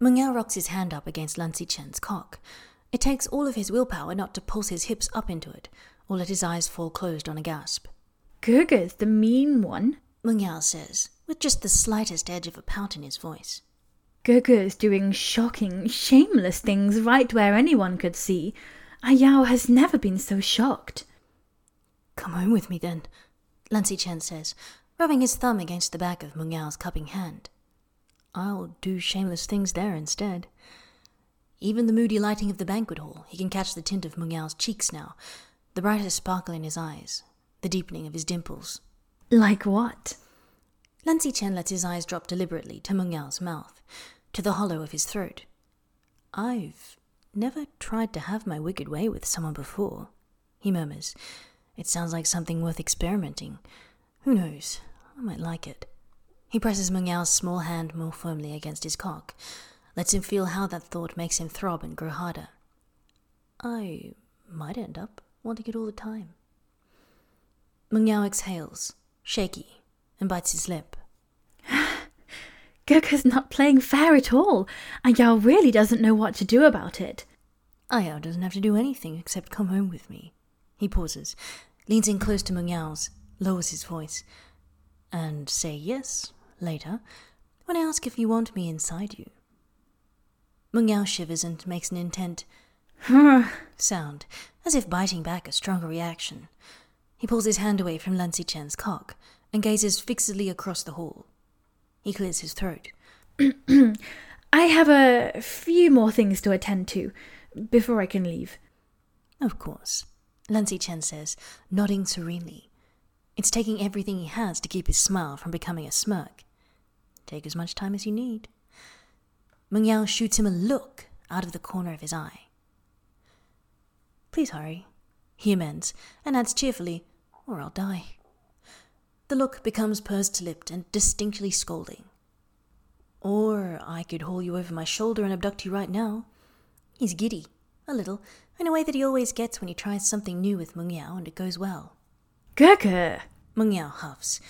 Yao rocks his hand up against Lan Chen's cock. It takes all of his willpower not to pulse his hips up into it, or let his eyes fall closed on a gasp. Gege's the mean one. Yao says, with just the slightest edge of a pout in his voice. Gege's doing shocking, shameless things right where anyone could see. Ayao has never been so shocked. Come home with me then, Lan Chen says, rubbing his thumb against the back of Meng Yao's cupping hand. I'll do shameless things there instead. Even the moody lighting of the banquet hall, he can catch the tint of Meng Yao's cheeks now, the brightest sparkle in his eyes, the deepening of his dimples. Like what? Lan Xichen lets his eyes drop deliberately to Meng Yao's mouth, to the hollow of his throat. I've never tried to have my wicked way with someone before, he murmurs. It sounds like something worth experimenting. Who knows? I might like it. He presses Mengyao's small hand more firmly against his cock, lets him feel how that thought makes him throb and grow harder. I might end up wanting it all the time. Mengyao exhales, shaky, and bites his lip. *sighs* Gege's not playing fair at all, and Yao really doesn't know what to do about it. Ayao doesn't have to do anything except come home with me. He pauses, leans in close to Mengyao's, lowers his voice, and say yes later when I ask if you want me inside you. Meng Yao shivers and makes an intent sound, as if biting back a stronger reaction. He pulls his hand away from Lan Chen's cock and gazes fixedly across the hall. He clears his throat. *clears throat* I have a few more things to attend to before I can leave. Of course, Lan Chen says, nodding serenely. It's taking everything he has to keep his smile from becoming a smirk. Take as much time as you need. Meng Yao shoots him a look out of the corner of his eye. Please hurry, he amends, and adds cheerfully, or I'll die. The look becomes pursed lipped and distinctly scolding. Or I could haul you over my shoulder and abduct you right now. He's giddy, a little, in a way that he always gets when he tries something new with Meng Yao and it goes well. Gege! Meng Yao huffs.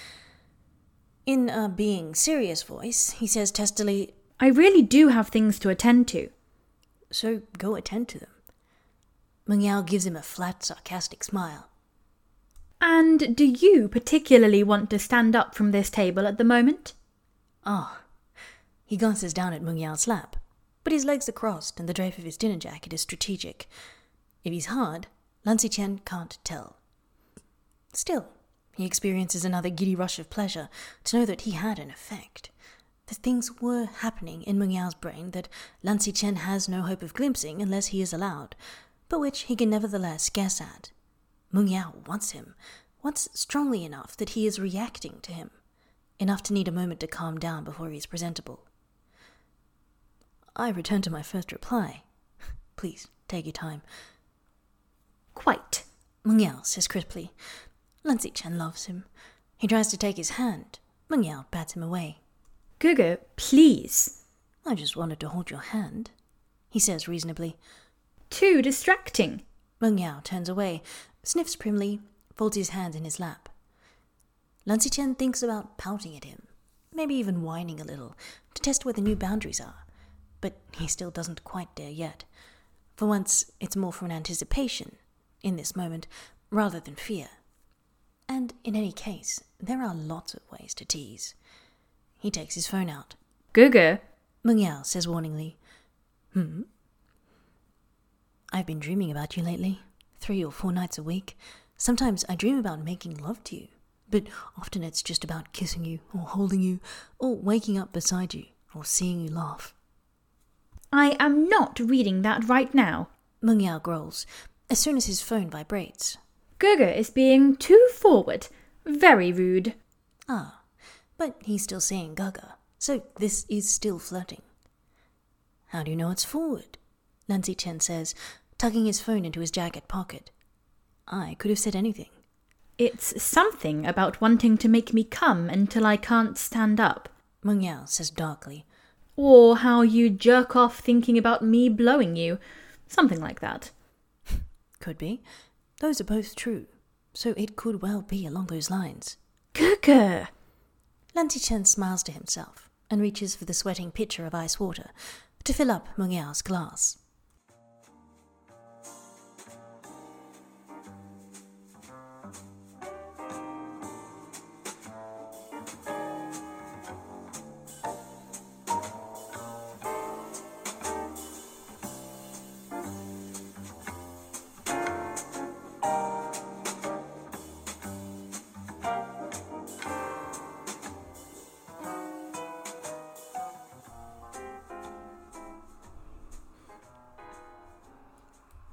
In a being serious voice, he says testily, I really do have things to attend to. So go attend to them. Meng Yao gives him a flat, sarcastic smile. And do you particularly want to stand up from this table at the moment? Ah. He glances down at Meng Yao's lap, but his legs are crossed and the drape of his dinner jacket is strategic. If he's hard, Lan Xichen can't tell. Still, he experiences another giddy rush of pleasure to know that he had an effect. That things were happening in Meng Yao's brain that Lan Xichen has no hope of glimpsing unless he is allowed, but which he can nevertheless guess at. Meng Yao wants him, wants strongly enough that he is reacting to him, enough to need a moment to calm down before he is presentable. I return to my first reply. *laughs* Please, take your time. Quite. Meng Yao says crisply. Lan Xichen loves him. He tries to take his hand. Meng Yao bats him away. Gege, please. I just wanted to hold your hand, he says reasonably. Too distracting. Meng Yao turns away, sniffs primly, folds his hands in his lap. Lan Xichen thinks about pouting at him, maybe even whining a little, to test where the new boundaries are. But he still doesn't quite dare yet. For once, it's more from an anticipation, in this moment, rather than fear. And in any case, there are lots of ways to tease. He takes his phone out. Gege, Meng Yao says warningly, Hmm? I've been dreaming about you lately, three or four nights a week. Sometimes I dream about making love to you, but often it's just about kissing you, or holding you, or waking up beside you, or seeing you laugh. I am not reading that right now. Meng Yao growls, as soon as his phone vibrates. Gege is being too forward. Very rude. Ah, but he's still saying gaga, so this is still flirting. How do you know it's forward? Lan Xichen says, tugging his phone into his jacket pocket. I could have said anything. It's something about wanting to make me come until I can't stand up. Meng Yao says darkly. Or how you jerk off thinking about me blowing you. Something like that. *laughs* Could be. Those are both true. So it could well be along those lines. Gege! Lan Xichen smiles to himself and reaches for the sweating pitcher of ice water to fill up Meng Yao's glass.